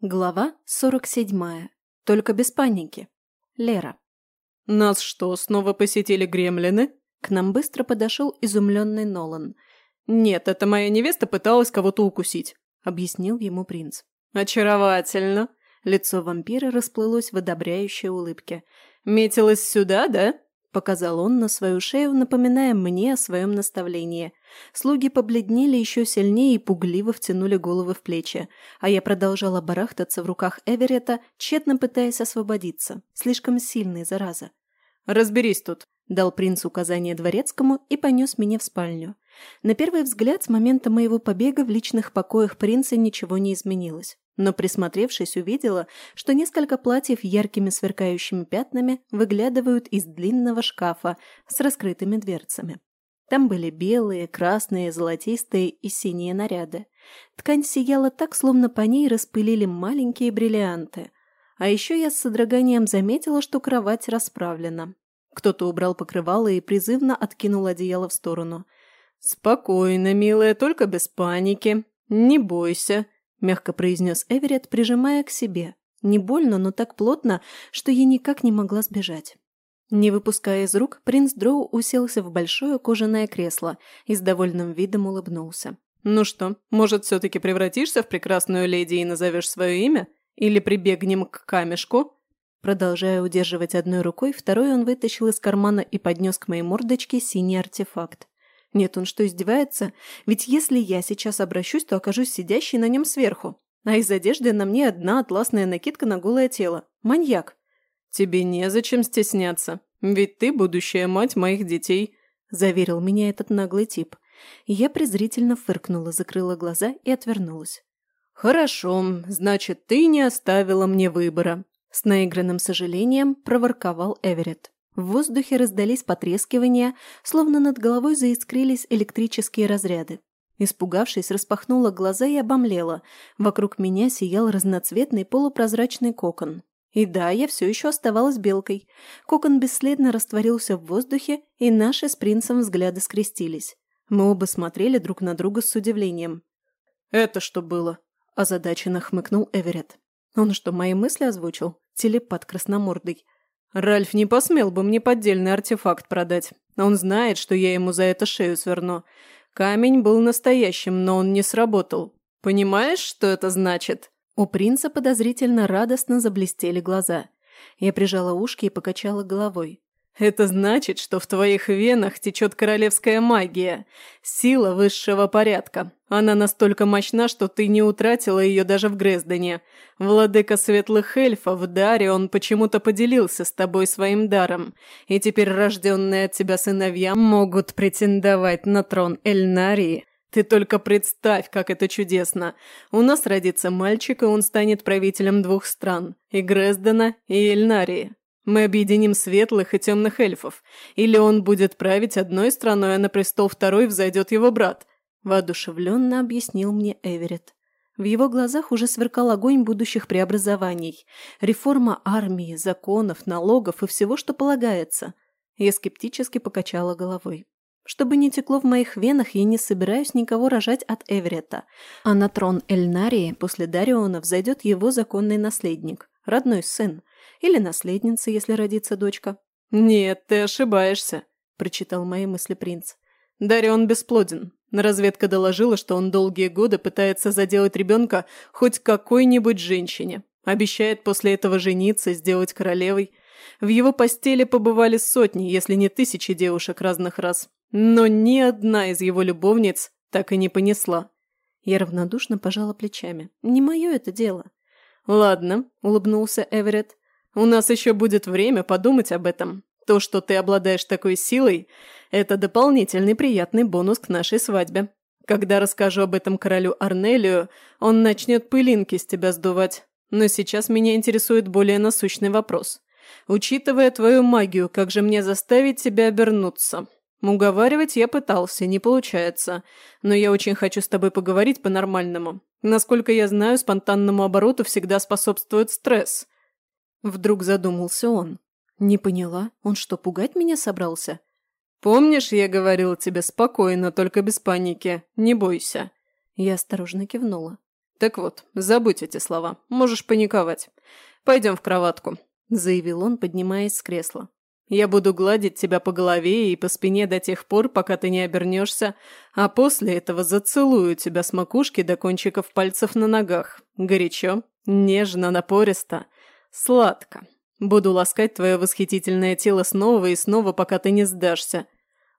Глава 47. Только без паники. Лера. «Нас что, снова посетили гремлины?» К нам быстро подошел изумленный Нолан. «Нет, это моя невеста пыталась кого-то укусить», — объяснил ему принц. «Очаровательно!» Лицо вампира расплылось в одобряющей улыбке. «Метилась сюда, да?» – показал он на свою шею, напоминая мне о своем наставлении. Слуги побледнели еще сильнее и пугливо втянули головы в плечи, а я продолжала барахтаться в руках Эверетта, тщетно пытаясь освободиться. Слишком сильный, зараза. «Разберись тут», – дал принц указание дворецкому и понес меня в спальню. На первый взгляд, с момента моего побега в личных покоях принца ничего не изменилось но присмотревшись увидела, что несколько платьев яркими сверкающими пятнами выглядывают из длинного шкафа с раскрытыми дверцами. Там были белые, красные, золотистые и синие наряды. Ткань сияла так, словно по ней распылили маленькие бриллианты. А еще я с содроганием заметила, что кровать расправлена. Кто-то убрал покрывало и призывно откинул одеяло в сторону. «Спокойно, милая, только без паники. Не бойся», – мягко произнес Эверетт, прижимая к себе. Не больно, но так плотно, что я никак не могла сбежать. Не выпуская из рук, принц Дроу уселся в большое кожаное кресло и с довольным видом улыбнулся. «Ну что, может, все-таки превратишься в прекрасную леди и назовешь свое имя? Или прибегнем к камешку?» Продолжая удерживать одной рукой, второй он вытащил из кармана и поднес к моей мордочке синий артефакт. Нет, он что, издевается? Ведь если я сейчас обращусь, то окажусь сидящей на нем сверху. А из одежды на мне одна атласная накидка на голое тело. Маньяк. «Тебе незачем стесняться, ведь ты будущая мать моих детей», – заверил меня этот наглый тип. Я презрительно фыркнула, закрыла глаза и отвернулась. «Хорошо, значит, ты не оставила мне выбора», – с наигранным сожалением проворковал Эверетт. В воздухе раздались потрескивания, словно над головой заискрились электрические разряды. Испугавшись, распахнула глаза и обомлела. Вокруг меня сиял разноцветный полупрозрачный кокон. И да, я все еще оставалась белкой. Кокон бесследно растворился в воздухе, и наши с принцем взгляды скрестились. Мы оба смотрели друг на друга с удивлением. «Это что было?» – озадаченно хмыкнул Эверетт. «Он что, мои мысли озвучил? Телепат красномордый». Ральф не посмел бы мне поддельный артефакт продать. Он знает, что я ему за это шею сверну. Камень был настоящим, но он не сработал. Понимаешь, что это значит?» У принца подозрительно радостно заблестели глаза. Я прижала ушки и покачала головой. Это значит, что в твоих венах течет королевская магия, сила высшего порядка. Она настолько мощна, что ты не утратила ее даже в Грездене. Владыка светлых эльфов, Даре, он почему-то поделился с тобой своим даром, и теперь рожденные от тебя сыновья могут претендовать на трон Эльнарии. Ты только представь, как это чудесно. У нас родится мальчик, и он станет правителем двух стран – и Грездена, и Эльнарии. Мы объединим светлых и темных эльфов. Или он будет править одной страной, а на престол второй взойдет его брат», – воодушевленно объяснил мне Эверетт. В его глазах уже сверкал огонь будущих преобразований. Реформа армии, законов, налогов и всего, что полагается. Я скептически покачала головой. Чтобы не текло в моих венах, я не собираюсь никого рожать от Эверетта. А на трон Эльнарии после Дариона взойдет его законный наследник, родной сын. Или наследница, если родится дочка. «Нет, ты ошибаешься», – прочитал мои мысли принц. «Дарион бесплоден. Разведка доложила, что он долгие годы пытается заделать ребенка хоть какой-нибудь женщине. Обещает после этого жениться, сделать королевой. В его постели побывали сотни, если не тысячи девушек разных рас. Но ни одна из его любовниц так и не понесла. Я равнодушно пожала плечами. «Не мое это дело». «Ладно», – улыбнулся Эверетт. У нас еще будет время подумать об этом. То, что ты обладаешь такой силой, это дополнительный приятный бонус к нашей свадьбе. Когда расскажу об этом королю Арнелию, он начнет пылинки с тебя сдувать. Но сейчас меня интересует более насущный вопрос. Учитывая твою магию, как же мне заставить тебя обернуться? Уговаривать я пытался, не получается. Но я очень хочу с тобой поговорить по-нормальному. Насколько я знаю, спонтанному обороту всегда способствует стресс – Вдруг задумался он. Не поняла, он что, пугать меня собрался? «Помнишь, я говорил тебе спокойно, только без паники. Не бойся». Я осторожно кивнула. Так вот, забудь эти слова. Можешь паниковать. Пойдем в кроватку», – заявил он, поднимаясь с кресла. Я буду гладить тебя по голове и по спине до тех пор, пока ты не обернешься, а после этого зацелую тебя с макушки до кончиков пальцев на ногах. Горячо, нежно, напористо, сладко. Буду ласкать твое восхитительное тело снова и снова, пока ты не сдашься».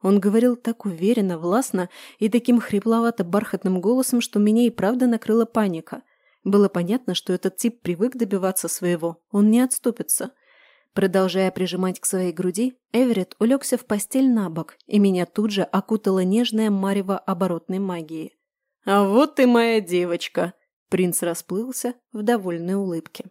Он говорил так уверенно, властно и таким хрипловато-бархатным голосом, что меня и правда накрыла паника. Было понятно, что этот тип привык добиваться своего, он не отступится. Продолжая прижимать к своей груди, Эверетт улегся в постель на бок, и меня тут же окутала нежная марево оборотной магии. «А вот и моя девочка!» Принц расплылся в довольной улыбке.